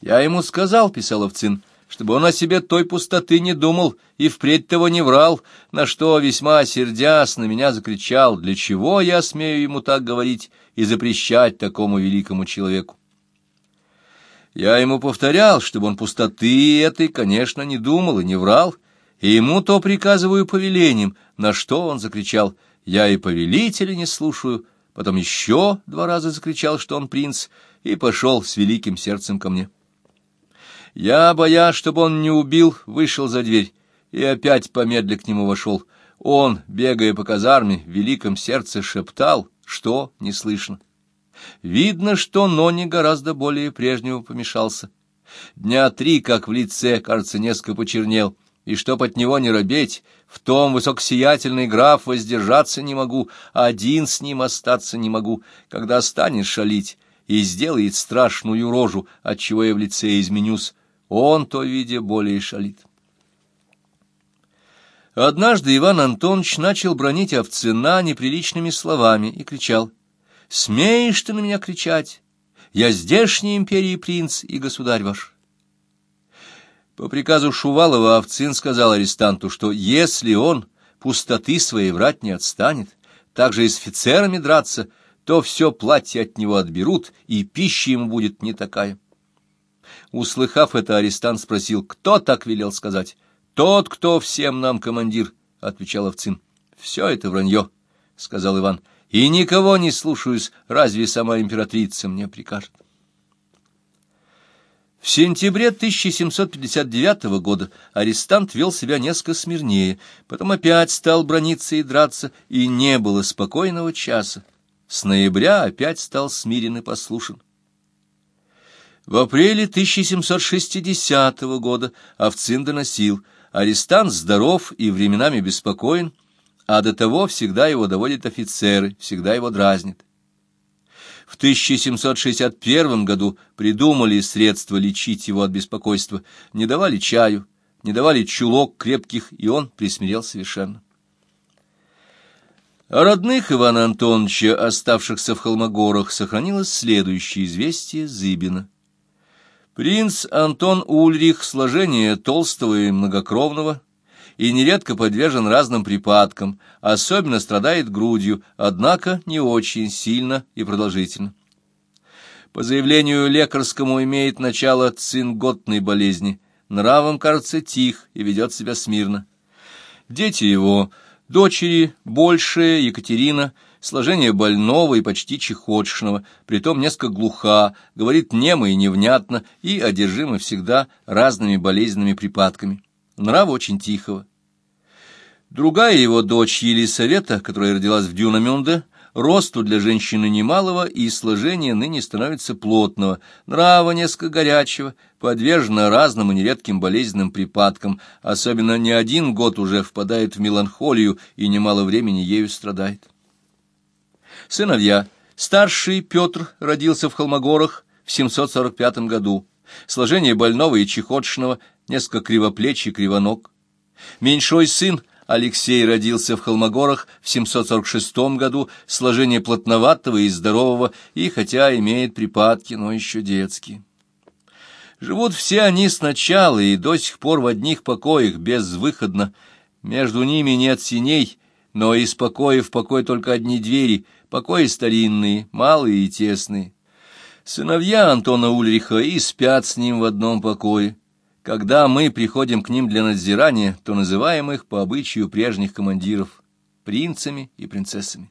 Я ему сказал, — писал Овцин, — чтобы он о себе той пустоты не думал и впредь того не врал, на что, весьма сердясь, на меня закричал, для чего я смею ему так говорить и запрещать такому великому человеку. Я ему повторял, чтобы он пустоты этой, конечно, не думал и не врал, и ему то приказываю повелением, на что он закричал, я и повелителя не слушаю, потом еще два раза закричал, что он принц, и пошел с великим сердцем ко мне. Я, боясь, чтобы он не убил, вышел за дверь и опять помедля к нему вошел. Он, бегая по казарме, в великом сердце шептал, что не слышно. Видно, что Нони гораздо более прежнего помешался. Дня три, как в лице, кажется, несколько почернел, и чтоб от него не робеть, в том высокосиятельный граф воздержаться не могу, один с ним остаться не могу, когда станет шалить и сделает страшную рожу, отчего я в лице изменюсь, он, то видя, более шалит. Однажды Иван Антонович начал бронить овцена неприличными словами и кричал, «Смеешь ты на меня кричать? Я здешний империи принц и государь ваш». По приказу Шувалова Овцин сказал арестанту, что если он пустоты своей врать не отстанет, также и с офицерами драться, то все платье от него отберут, и пища ему будет не такая. Услыхав это, арестант спросил, кто так велел сказать. «Тот, кто всем нам командир», — отвечал Овцин. «Все это вранье», — сказал Иван, — «и никого не слушаюсь, разве сама императрица мне прикажет». В сентябре 1759 года арестант вел себя несколько смирнее, потом опять стал брониться и драться, и не было спокойного часа. С ноября опять стал смирен и послушен. В апреле 1760 года Овцин доносил, арестант здоров и временами беспокоен, а до того всегда его доводят офицеры, всегда его дразнят. В 1761 году придумали средства лечить его от беспокойства, не давали чаю, не давали чулок крепких, и он присмирел совершенно. О родных Ивана Антоновича, оставшихся в Холмогорах, сохранилось следующее известие Зыбина. Принц Антон Ульрих, сложение толстого и многокровного, и нередко подвержен разным припадкам, особенно страдает грудью, однако не очень сильно и продолжительно. По заявлению лекарскому имеет начало цинготной болезни, нравом, кажется, тих и ведет себя смирно. Дети его, дочери, большая Екатерина, сложение больного и почти чехотшного, притом несколько глуха, говорит немо и невнятно и одержима всегда разными болезненными припадками. Нрав очень тихого. Другая его дочь Елисавета, которая родилась в Дюнамюнде, росту для женщины немалого и сложение ныне становится плотного, нрава несколько горячего, подвержена разным и нередким болезненным припадкам, особенно не один год уже впадает в меланхолию и немало времени ею страдает. Сыновья. Старший Петр родился в Холмогорах в 745 году. Сложение больного и чехотшного, несколько кривоплеч и кривоног. Меньшой сын Алексей родился в Холмогорах в 746 году, сложение плотноватого и здорового, и хотя имеет припадки, но еще детские. Живут все они сначала и до сих пор в одних покоях, безвыходно. Между ними нет синей, но из покоя в покой только одни двери, покои старинные, малые и тесные. Сыновья Антона Ульриха и спят с ним в одном покое. Когда мы приходим к ним для надзирания, то называем их по обычаю прежних командиров принцами и принцессами.